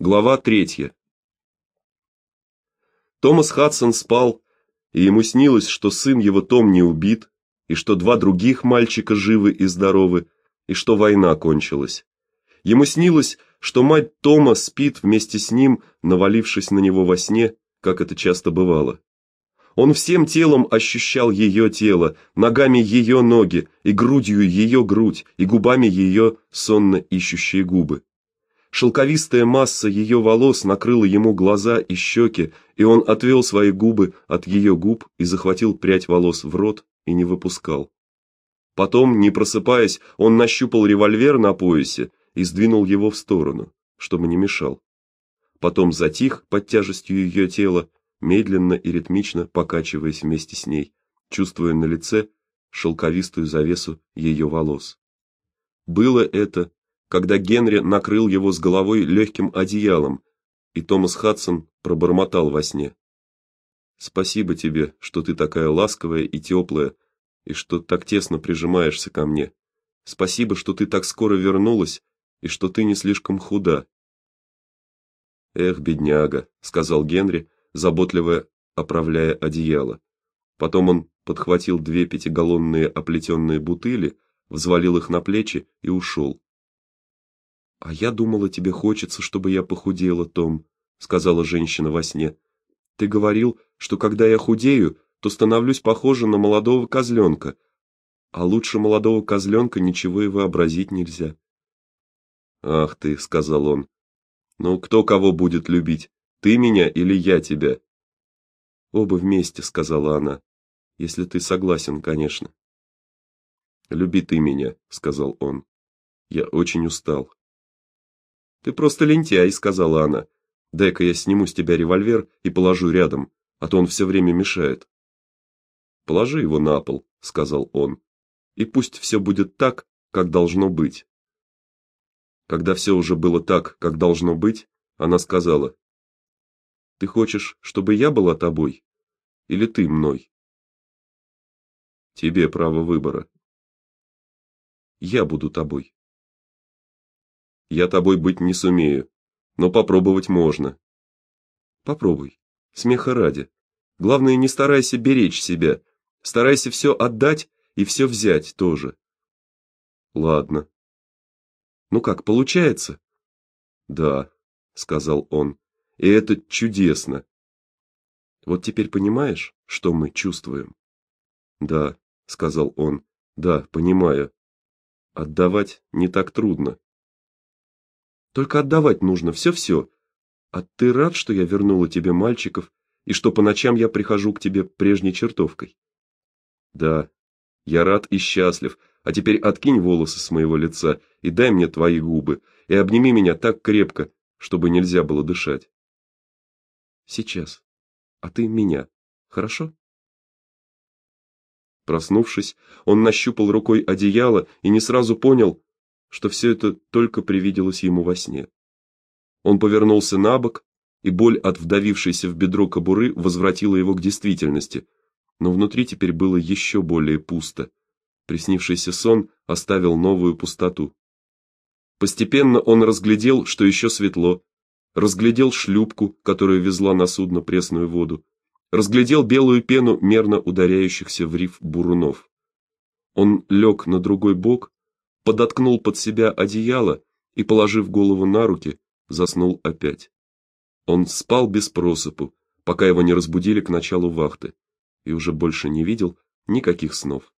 Глава третья. Томас Хадсон спал, и ему снилось, что сын его Том не убит, и что два других мальчика живы и здоровы, и что война кончилась. Ему снилось, что мать Тома спит вместе с ним, навалившись на него во сне, как это часто бывало. Он всем телом ощущал ее тело, ногами ее ноги, и грудью ее грудь, и губами ее сонно ищущие губы. Шелковистая масса ее волос накрыла ему глаза и щеки, и он отвел свои губы от ее губ и захватил прядь волос в рот и не выпускал. Потом, не просыпаясь, он нащупал револьвер на поясе и сдвинул его в сторону, чтобы не мешал. Потом затих под тяжестью ее тела, медленно и ритмично покачиваясь вместе с ней, чувствуя на лице шелковистую завесу ее волос. Было это когда Генри накрыл его с головой легким одеялом, и Томас Хадсон пробормотал во сне: "Спасибо тебе, что ты такая ласковая и теплая, и что так тесно прижимаешься ко мне. Спасибо, что ты так скоро вернулась и что ты не слишком худа". "Эх, бедняга", сказал Генри, заботливо оправляя одеяло. Потом он подхватил две пятигаллонные оплетенные бутыли, взвалил их на плечи и ушел. А я думала, тебе хочется, чтобы я похудела, Том, сказала женщина во сне. Ты говорил, что когда я худею, то становлюсь похожа на молодого козленка, а лучше молодого козленка ничего и вообразить нельзя. Ах ты, сказал он. Ну кто кого будет любить? Ты меня или я тебя? Оба вместе, сказала она. Если ты согласен, конечно. Люби ты меня, сказал он. Я очень устал. Ты просто лентяй, сказала она. Дай-ка я сниму с тебя револьвер и положу рядом, а то он все время мешает. Положи его на пол, сказал он. И пусть все будет так, как должно быть. Когда все уже было так, как должно быть, она сказала: Ты хочешь, чтобы я была тобой или ты мной? Тебе право выбора. Я буду тобой. Я тобой быть не сумею, но попробовать можно. Попробуй. Смеха ради. Главное, не старайся беречь себя. Старайся все отдать и все взять тоже. Ладно. Ну как, получается? Да, сказал он. И это чудесно. Вот теперь понимаешь, что мы чувствуем? Да, сказал он. Да, понимаю. Отдавать не так трудно. Только отдавать нужно все-все. А ты рад, что я вернула тебе мальчиков и что по ночам я прихожу к тебе прежней чертовкой? Да. Я рад и счастлив. А теперь откинь волосы с моего лица и дай мне твои губы и обними меня так крепко, чтобы нельзя было дышать. Сейчас. А ты меня. Хорошо? Проснувшись, он нащупал рукой одеяло и не сразу понял, что все это только привиделось ему во сне. Он повернулся на бок, и боль от вдавившейся в бедро кобуры возвратила его к действительности, но внутри теперь было еще более пусто. Приснившийся сон оставил новую пустоту. Постепенно он разглядел, что еще светло, разглядел шлюпку, которая везла на судно пресную воду, разглядел белую пену мерно ударяющихся в риф бурунов. Он лег на другой бок подоткнул под себя одеяло и, положив голову на руки, заснул опять. Он спал без просыпу, пока его не разбудили к началу вахты, и уже больше не видел никаких снов.